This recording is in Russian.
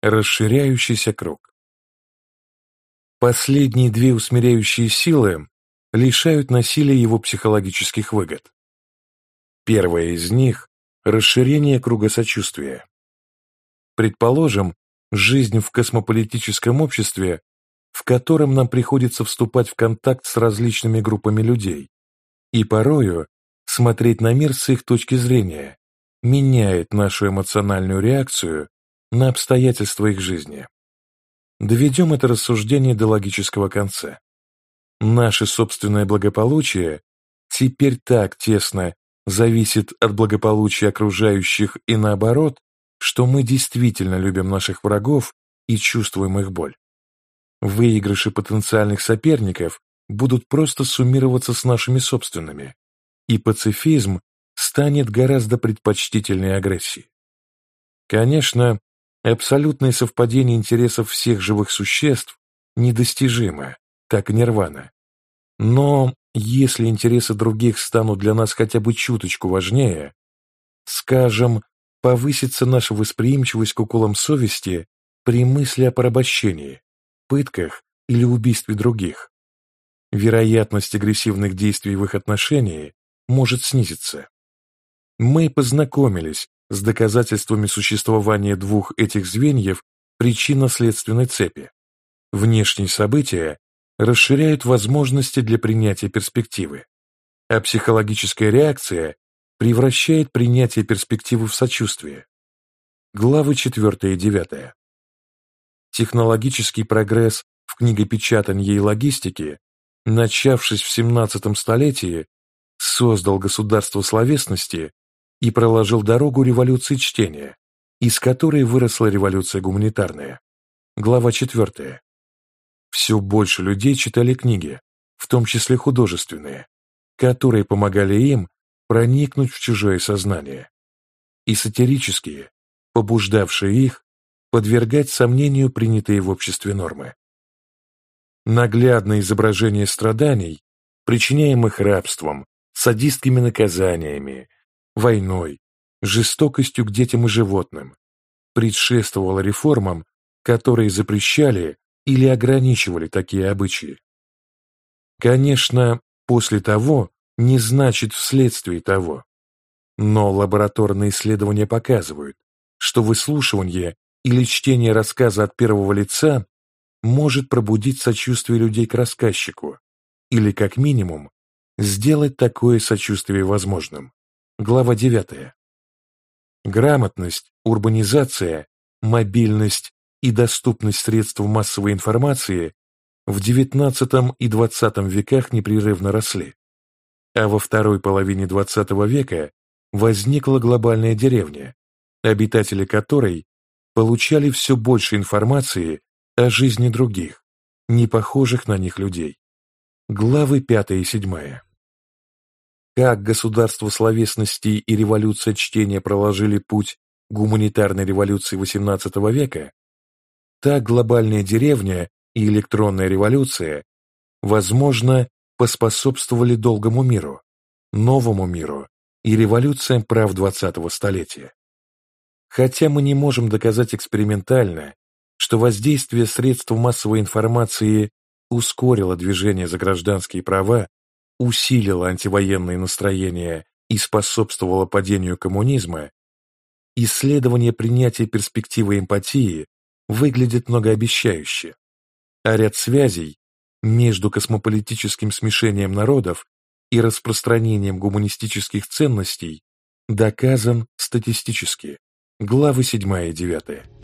Расширяющийся круг. Последние две усмиряющие силы лишают насилия его психологических выгод. Первая из них – расширение круга сочувствия. Предположим, жизнь в космополитическом обществе, в котором нам приходится вступать в контакт с различными группами людей, и порою смотреть на мир с их точки зрения, меняет нашу эмоциональную реакцию на обстоятельства их жизни. Доведем это рассуждение до логического конца. Наше собственное благополучие теперь так тесно зависит от благополучия окружающих и наоборот, что мы действительно любим наших врагов и чувствуем их боль. Выигрыши потенциальных соперников будут просто суммироваться с нашими собственными, и пацифизм станет гораздо предпочтительнее агрессии. Конечно, абсолютное совпадение интересов всех живых существ недостижимо, как нирвана. Но если интересы других станут для нас хотя бы чуточку важнее, скажем, повысится наша восприимчивость к уколам совести при мысли о порабощении, пытках или убийстве других, вероятность агрессивных действий в их отношении может снизиться. Мы познакомились с доказательствами существования двух этих звеньев причинно-следственной цепи. Внешние события расширяют возможности для принятия перспективы, а психологическая реакция превращает принятие перспективы в сочувствие. Главы 4 и 9. Технологический прогресс в книгопечатании и логистике, начавшись в 17 столетии, создал государство словесности и проложил дорогу революции чтения, из которой выросла революция гуманитарная. Глава 4. Все больше людей читали книги, в том числе художественные, которые помогали им проникнуть в чужое сознание, и сатирические, побуждавшие их подвергать сомнению принятые в обществе нормы. Наглядное изображение страданий, причиняемых рабством, садистскими наказаниями, войной, жестокостью к детям и животным, предшествовало реформам, которые запрещали или ограничивали такие обычаи. Конечно, после того не значит вследствие того, но лабораторные исследования показывают, что выслушивание или чтение рассказа от первого лица может пробудить сочувствие людей к рассказчику или, как минимум, сделать такое сочувствие возможным. Глава 9. Грамотность, урбанизация, мобильность и доступность средств массовой информации в XIX и XX веках непрерывно росли, а во второй половине XX века возникла глобальная деревня, обитатели которой получали все больше информации о жизни других, не похожих на них людей. Главы 5 и 7. Как государство словесности и революция чтения проложили путь гуманитарной революции XVIII века, так глобальная деревня и электронная революция, возможно, поспособствовали долгому миру, новому миру и революциям прав 20-го столетия. Хотя мы не можем доказать экспериментально, что воздействие средств массовой информации ускорило движение за гражданские права усилило антивоенные настроения и способствовало падению коммунизма, исследование принятия перспективы эмпатии выглядит многообещающе, а ряд связей между космополитическим смешением народов и распространением гуманистических ценностей доказан статистически. Главы 7 и 9.